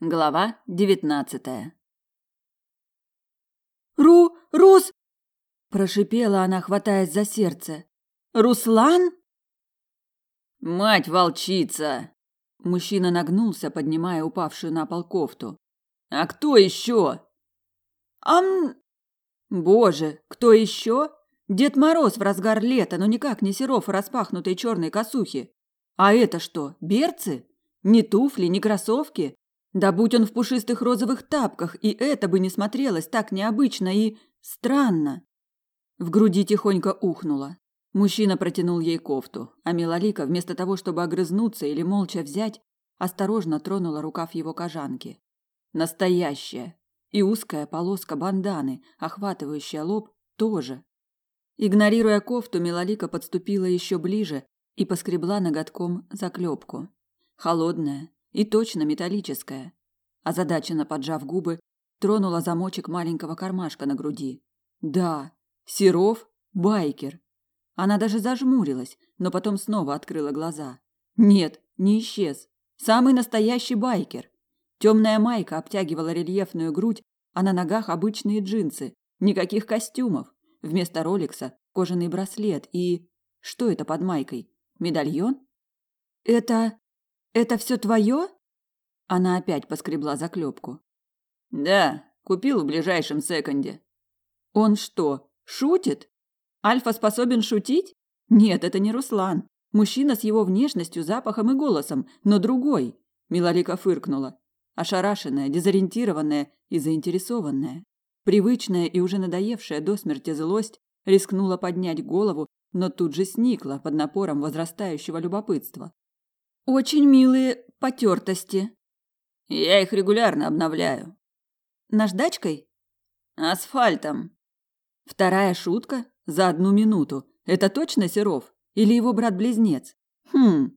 Глава девятнадцатая. Ру, Рус, прошипела она, хватаясь за сердце. Руслан? Мать волчица! Мужчина нагнулся, поднимая упавшую на пол кофту. А кто еще? Ам Боже, кто еще? Дед Мороз в разгар лета, но никак не Серов распахнутой черной косухе. А это что, берцы? Ни туфли, ни кроссовки? Да будь он в пушистых розовых тапках, и это бы не смотрелось так необычно и странно. В груди тихонько ухнуло. Мужчина протянул ей кофту, а Милолика, вместо того, чтобы огрызнуться или молча взять, осторожно тронула рукав его кожанки. Настоящая. И узкая полоска банданы, охватывающая лоб, тоже. Игнорируя кофту, Милолика подступила еще ближе и поскребла ноготком заклепку. Холодная и точно металлическая. Озадаченно поджав губы, тронула замочек маленького кармашка на груди. Да, Серов – байкер. Она даже зажмурилась, но потом снова открыла глаза. Нет, не исчез. Самый настоящий байкер. Темная майка обтягивала рельефную грудь, а на ногах обычные джинсы. Никаких костюмов. Вместо роликса – кожаный браслет и... Что это под майкой? Медальон? Это... это все твое? Она опять поскребла заклепку. Да, купил в ближайшем секонде. Он что, шутит? Альфа способен шутить? Нет, это не Руслан. Мужчина с его внешностью, запахом и голосом, но другой. Милолика фыркнула. Ошарашенная, дезориентированная и заинтересованная. Привычная и уже надоевшая до смерти злость рискнула поднять голову, но тут же сникла под напором возрастающего любопытства. «Очень милые потертости», я их регулярно обновляю. Наждачкой? Асфальтом. Вторая шутка за одну минуту. Это точно Серов или его брат-близнец? Хм.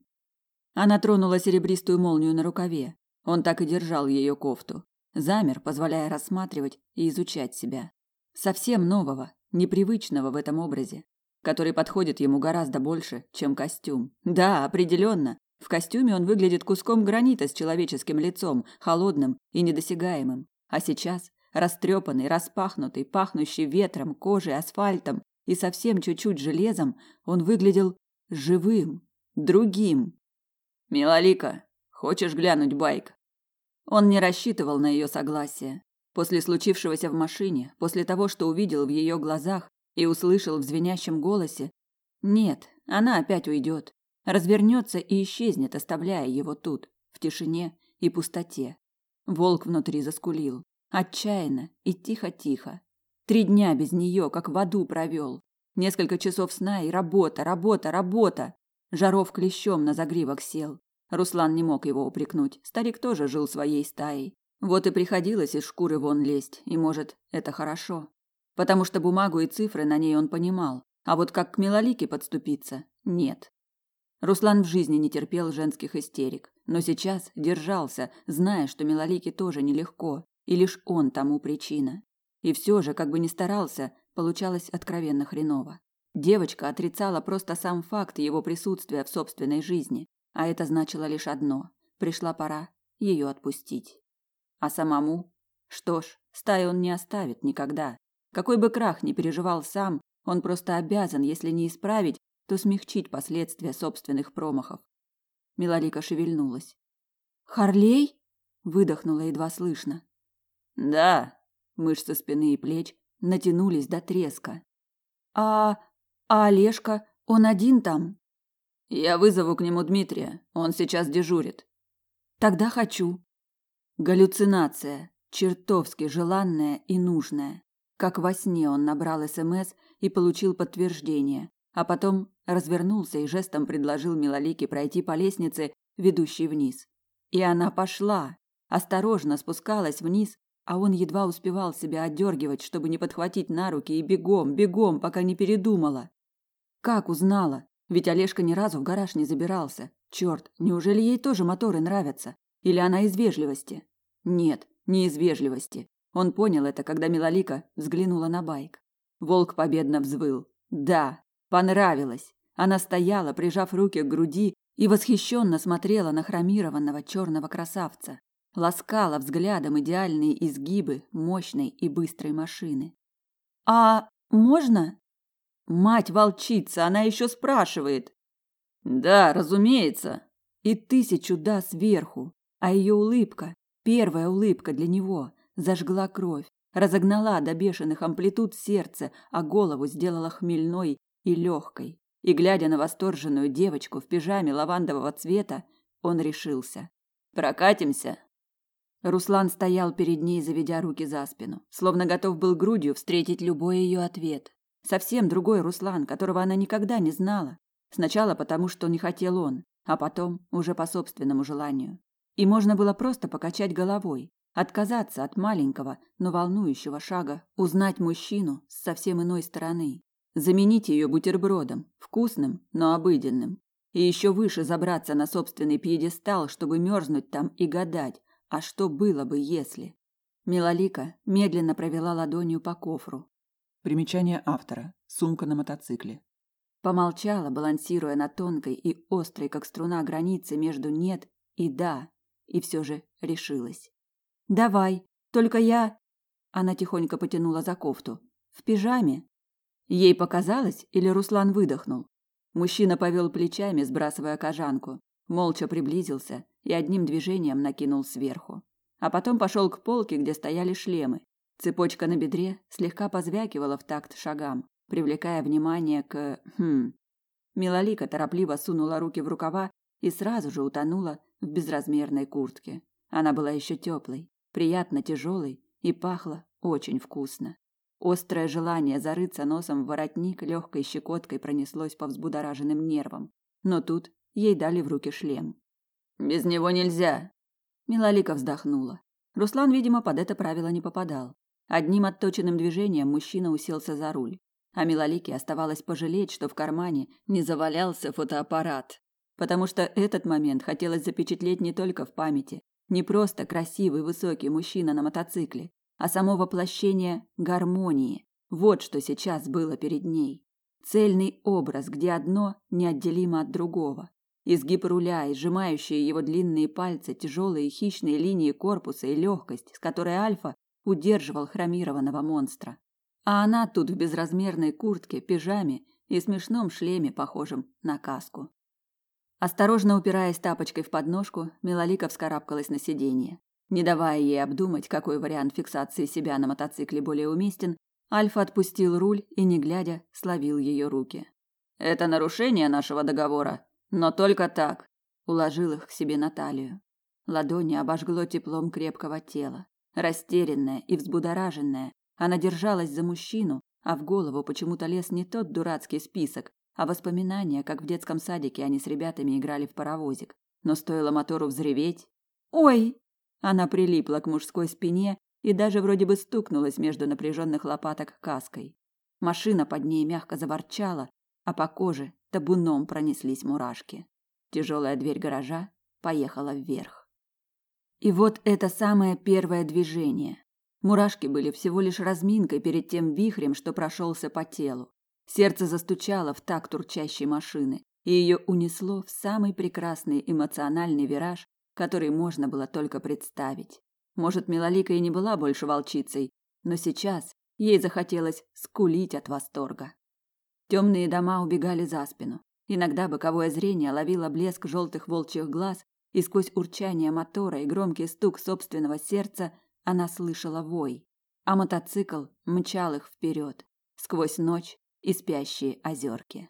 Она тронула серебристую молнию на рукаве. Он так и держал ее кофту. Замер, позволяя рассматривать и изучать себя. Совсем нового, непривычного в этом образе, который подходит ему гораздо больше, чем костюм. Да, определенно, в костюме он выглядит куском гранита с человеческим лицом, холодным и недосягаемым. А сейчас, растрепанный, распахнутый, пахнущий ветром, кожей, асфальтом и совсем чуть-чуть железом, он выглядел живым, другим. «Милолика, хочешь глянуть байк?» Он не рассчитывал на ее согласие. После случившегося в машине, после того, что увидел в ее глазах и услышал в звенящем голосе, нет, она опять уйдет развернется и исчезнет, оставляя его тут, в тишине и пустоте. Волк внутри заскулил, отчаянно и тихо-тихо. Три дня без нее, как в аду провел. Несколько часов сна и работа, работа, работа. Жаров клещом на загривок сел. Руслан не мог его упрекнуть. Старик тоже жил своей стаей. Вот и приходилось из шкуры вон лезть, и, может, это хорошо. Потому что бумагу и цифры на ней он понимал, а вот как к Милолике подступиться – нет. Руслан в жизни не терпел женских истерик, но сейчас держался, зная, что Милолике тоже нелегко, и лишь он тому причина. И все же, как бы ни старался, получалось откровенно хреново. Девочка отрицала просто сам факт его присутствия в собственной жизни, а это значило лишь одно – пришла пора ее отпустить. А самому? Что ж, стаи он не оставит никогда. Какой бы крах ни переживал сам, он просто обязан, если не исправить, то смягчить последствия собственных промахов. Милолика шевельнулась. «Харлей?» – выдохнула едва слышно. «Да». Мышцы спины и плеч натянулись до треска. «А... а Олежка? Он один там?» «Я вызову к нему Дмитрия. Он сейчас дежурит». «Тогда хочу». Галлюцинация, чертовски желанная и нужная. Как во сне он набрал СМС и получил подтверждение, а потом развернулся и жестом предложил Милолике пройти по лестнице, ведущей вниз. И она пошла, осторожно спускалась вниз, а он едва успевал себя отдергивать, чтобы не подхватить на руки и бегом, бегом, пока не передумала. Как узнала? Ведь Олежка ни разу в гараж не забирался. Черт, неужели ей тоже моторы нравятся? Или она из вежливости? Нет, не из вежливости. Он понял это, когда Милолика взглянула на байк. Волк победно взвыл. Да, понравилось. Она стояла, прижав руки к груди, и восхищенно смотрела на хромированного черного красавца. ласкала взглядом идеальные изгибы мощной и быстрой машины. «А можно?» Мать-волчица, она еще спрашивает. «Да, разумеется». И тысячу «да» сверху. А ее улыбка, первая улыбка для него, зажгла кровь, разогнала до бешеных амплитуд сердце, а голову сделала хмельной и легкой. И, глядя на восторженную девочку в пижаме лавандового цвета, он решился. «Прокатимся?» Руслан стоял перед ней, заведя руки за спину, словно готов был грудью встретить любой ее ответ. Совсем другой Руслан, которого она никогда не знала. Сначала потому, что не хотел он, а потом уже по собственному желанию. И можно было просто покачать головой, отказаться от маленького, но волнующего шага, узнать мужчину с совсем иной стороны, заменить ее бутербродом, вкусным, но обыденным, и еще выше забраться на собственный пьедестал, чтобы мерзнуть там и гадать, а что было бы, если? Милолика медленно провела ладонью по кофру. Примечание автора. Сумка на мотоцикле. Помолчала, балансируя на тонкой и острой, как струна, границе между «нет» и «да», и все же решилась. «Давай, только я...» Она тихонько потянула за кофту. «В пижаме?» Ей показалось, или Руслан выдохнул? Мужчина повел плечами, сбрасывая кожанку, молча приблизился и одним движением накинул сверху. А потом пошел к полке, где стояли шлемы. Цепочка на бедре слегка позвякивала в такт шагам, привлекая внимание к... Хм... Милолика торопливо сунула руки в рукава и сразу же утонула в безразмерной куртке. Она была еще теплой, приятно тяжелой и пахла очень вкусно. Острое желание зарыться носом в воротник легкой щекоткой пронеслось по взбудораженным нервам. Но тут ей дали в руки шлем. «Без него нельзя!» Милолика вздохнула. Руслан, видимо, под это правило не попадал. Одним отточенным движением мужчина уселся за руль. А Милолике оставалось пожалеть, что в кармане не завалялся фотоаппарат. Потому что этот момент хотелось запечатлеть не только в памяти. Не просто красивый высокий мужчина на мотоцикле, а само воплощение гармонии. Вот что сейчас было перед ней. Цельный образ, где одно неотделимо от другого. Изгиб руля и сжимающие его длинные пальцы, тяжелые хищные линии корпуса и легкость, с которой Альфа удерживал хромированного монстра. А она тут в безразмерной куртке, пижаме и смешном шлеме, похожем на каску. Осторожно упираясь тапочкой в подножку, Милолика вскарабкалась на сиденье. Не давая ей обдумать, какой вариант фиксации себя на мотоцикле более уместен, Альфа отпустил руль и, не глядя, словил ее руки. «Это нарушение нашего договора, но только так», – уложил их к себе на талию. Ладони обожгло теплом крепкого тела. Растерянная и взбудораженная, она держалась за мужчину, а в голову почему-то лез не тот дурацкий список, а воспоминания, как в детском садике они с ребятами играли в паровозик. Но стоило мотору взреветь... «Ой!» Она прилипла к мужской спине и даже вроде бы стукнулась между напряженных лопаток каской. Машина под ней мягко заворчала, а по коже табуном пронеслись мурашки. Тяжелая дверь гаража поехала вверх. И вот это самое первое движение. Мурашки были всего лишь разминкой перед тем вихрем, что прошелся по телу. Сердце застучало в такт урчащей машины, и ее унесло в самый прекрасный эмоциональный вираж, который можно было только представить. Может, Милолика и не была больше волчицей, но сейчас ей захотелось скулить от восторга. Темные дома убегали за спину. Иногда боковое зрение ловило блеск желтых волчьих глаз, и сквозь урчание мотора и громкий стук собственного сердца она слышала вой. А мотоцикл мчал их вперед, сквозь ночь и спящие озерки.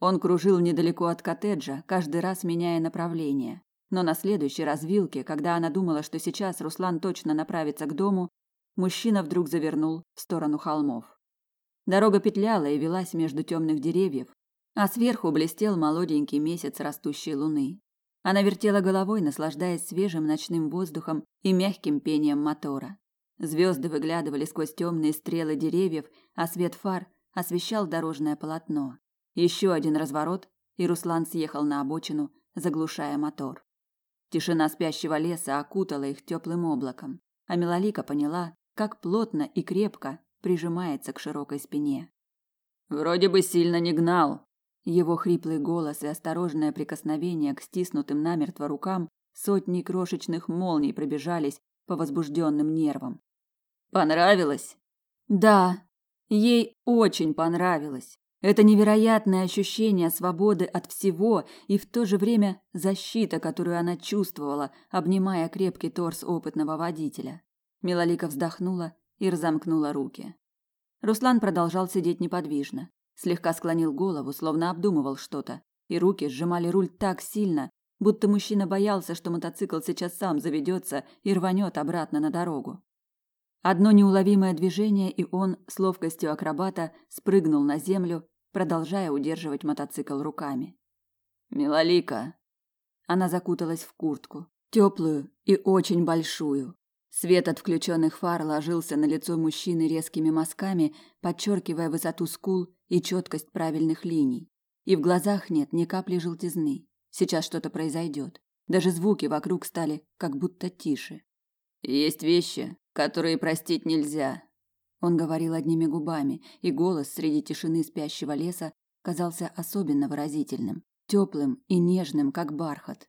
Он кружил недалеко от коттеджа, каждый раз меняя направление. Но на следующей развилке, когда она думала, что сейчас Руслан точно направится к дому, мужчина вдруг завернул в сторону холмов. Дорога петляла и велась между темных деревьев, а сверху блестел молоденький месяц растущей луны. Она вертела головой, наслаждаясь свежим ночным воздухом и мягким пением мотора. Звезды выглядывали сквозь темные стрелы деревьев, а свет фар освещал дорожное полотно. Еще один разворот, и Руслан съехал на обочину, заглушая мотор. Тишина спящего леса окутала их теплым облаком, а Милолика поняла, как плотно и крепко прижимается к широкой спине. Вроде бы сильно не гнал. Его хриплый голос и осторожное прикосновение к стиснутым намертво рукам Сотни крошечных молний пробежались по возбужденным нервам. Понравилось? Да, ей очень понравилось. Это невероятное ощущение свободы от всего и в то же время защита, которую она чувствовала, обнимая крепкий торс опытного водителя. Милолика вздохнула и разомкнула руки. Руслан продолжал сидеть неподвижно, слегка склонил голову, словно обдумывал что-то, и руки сжимали руль так сильно, будто мужчина боялся, что мотоцикл сейчас сам заведется и рванет обратно на дорогу. Одно неуловимое движение, и он с ловкостью акробата спрыгнул на землю, продолжая удерживать мотоцикл руками. Милолика. Она закуталась в куртку, теплую и очень большую. Свет от включенных фар ложился на лицо мужчины резкими мазками, подчеркивая высоту скул и четкость правильных линий. И в глазах нет ни капли желтизны. Сейчас что-то произойдет. Даже звуки вокруг стали как будто тише. Есть вещи, которые простить нельзя. Он говорил одними губами, и голос среди тишины спящего леса казался особенно выразительным, теплым и нежным, как бархат.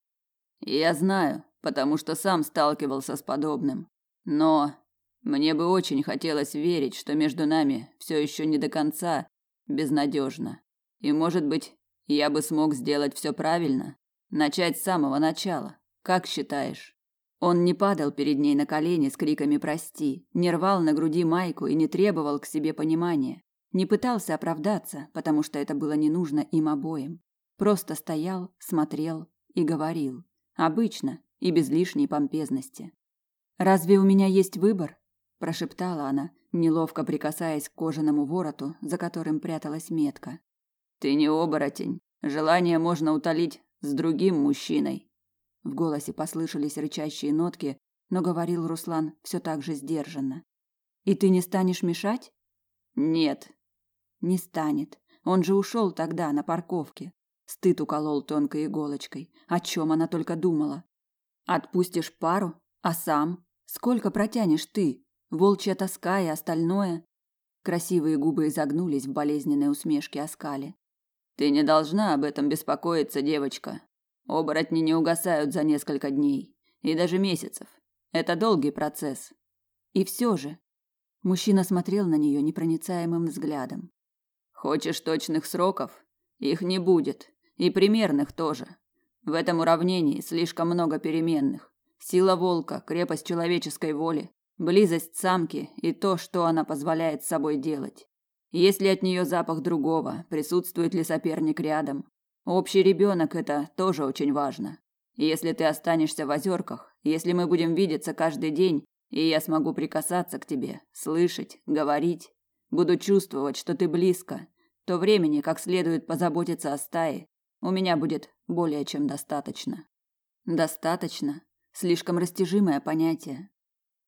Я знаю, потому что сам сталкивался с подобным. Но мне бы очень хотелось верить, что между нами все еще не до конца безнадежно. И, может быть, я бы смог сделать все правильно, начать с самого начала. Как считаешь? Он не падал перед ней на колени с криками прости, не рвал на груди майку и не требовал к себе понимания, не пытался оправдаться, потому что это было не нужно им обоим. Просто стоял, смотрел и говорил, обычно и без лишней помпезности. Разве у меня есть выбор? прошептала она, неловко прикасаясь к кожаному вороту, за которым пряталась метка. Ты не оборотень. Желание можно утолить с другим мужчиной. В голосе послышались рычащие нотки, но говорил Руслан все так же сдержанно. И ты не станешь мешать? Нет. Не станет. Он же ушел тогда на парковке. Стыд уколол тонкой иголочкой. О чем она только думала? Отпустишь пару, а сам сколько протянешь ты? Волчья тоска и остальное. Красивые губы изогнулись в болезненной усмешке оскале. Ты не должна об этом беспокоиться, девочка. Оборотни не угасают за несколько дней и даже месяцев. Это долгий процесс. И все же мужчина смотрел на нее непроницаемым взглядом. Хочешь точных сроков? Их не будет, и примерных тоже. В этом уравнении слишком много переменных. Сила волка, крепость человеческой воли, близость самки и то, что она позволяет с собой делать. Есть ли от нее запах другого, присутствует ли соперник рядом. Общий ребенок – это тоже очень важно. Если ты останешься в озерках, если мы будем видеться каждый день, и я смогу прикасаться к тебе, слышать, говорить, буду чувствовать, что ты близко, то времени, как следует позаботиться о стае, у меня будет более чем достаточно. Достаточно. Слишком растяжимое понятие.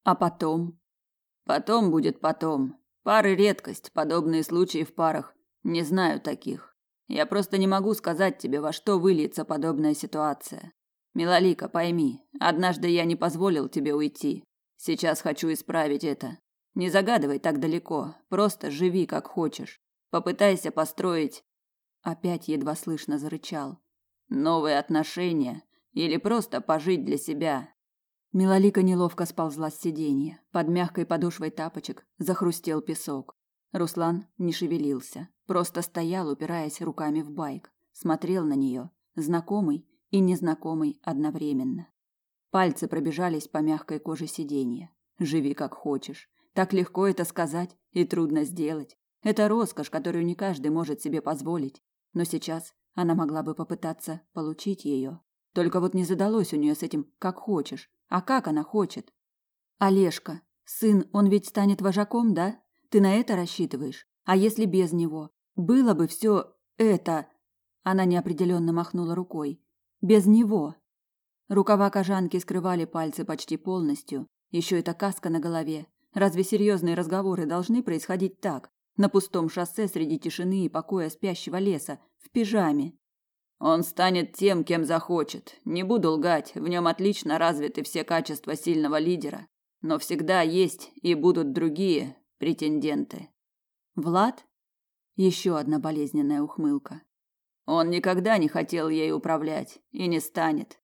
А потом? Потом будет потом. Пары редкость, подобные случаи в парах. Не знаю таких. Я просто не могу сказать тебе, во что выльется подобная ситуация. Милолика, пойми, однажды я не позволил тебе уйти. Сейчас хочу исправить это. Не загадывай так далеко, просто живи как хочешь. Попытайся построить опять едва слышно зарычал. Новые отношения или просто пожить для себя. Милолика неловко сползла с сиденья. Под мягкой подошвой тапочек захрустел песок. Руслан не шевелился, просто стоял, упираясь руками в байк, смотрел на нее, знакомый и незнакомый одновременно. Пальцы пробежались по мягкой коже сиденья. Живи как хочешь. Так легко это сказать и трудно сделать. Это роскошь, которую не каждый может себе позволить. Но сейчас она могла бы попытаться получить ее. Только вот не задалось у нее с этим как хочешь. А как она хочет? Олежка, сын, он ведь станет вожаком, да? Ты на это рассчитываешь? А если без него? Было бы все это... Она неопределенно махнула рукой. Без него. Рукава кожанки скрывали пальцы почти полностью. Еще эта каска на голове. Разве серьезные разговоры должны происходить так? На пустом шоссе среди тишины и покоя спящего леса, в пижаме. Он станет тем, кем захочет. Не буду лгать, в нем отлично развиты все качества сильного лидера, но всегда есть и будут другие претенденты. Влад? Еще одна болезненная ухмылка. Он никогда не хотел ей управлять и не станет.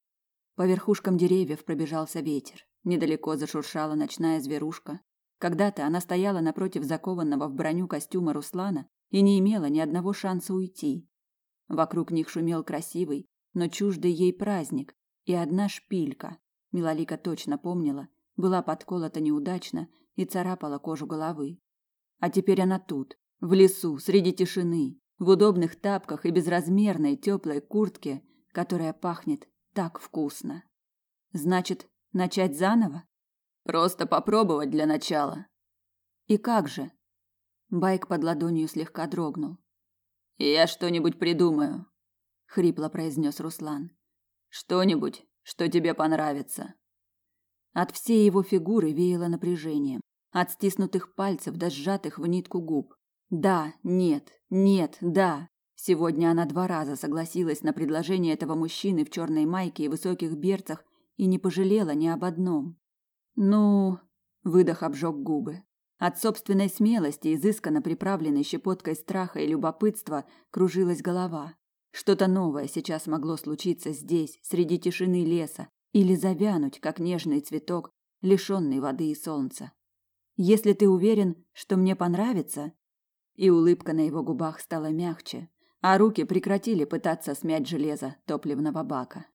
По верхушкам деревьев пробежался ветер. Недалеко зашуршала ночная зверушка. Когда-то она стояла напротив закованного в броню костюма Руслана и не имела ни одного шанса уйти. Вокруг них шумел красивый, но чуждый ей праздник, и одна шпилька, Милолика точно помнила, была подколота неудачно и царапала кожу головы. А теперь она тут, в лесу, среди тишины, в удобных тапках и безразмерной теплой куртке, которая пахнет так вкусно. Значит, начать заново? Просто попробовать для начала. И как же? Байк под ладонью слегка дрогнул. Я что-нибудь придумаю, хрипло произнес Руслан. Что-нибудь, что тебе понравится. От всей его фигуры веяло напряжением, от стиснутых пальцев до сжатых в нитку губ. Да, нет, нет, да. Сегодня она два раза согласилась на предложение этого мужчины в черной майке и высоких берцах и не пожалела ни об одном. Ну, выдох обжег губы. От собственной смелости, изысканно приправленной щепоткой страха и любопытства, кружилась голова. Что-то новое сейчас могло случиться здесь, среди тишины леса, или завянуть, как нежный цветок, лишенный воды и солнца. Если ты уверен, что мне понравится, и улыбка на его губах стала мягче, а руки прекратили пытаться смять железо топливного бака.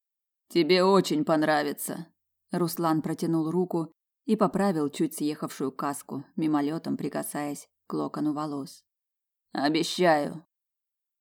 Тебе очень понравится. Руслан протянул руку и поправил чуть съехавшую каску, мимолетом прикасаясь к локону волос. Обещаю.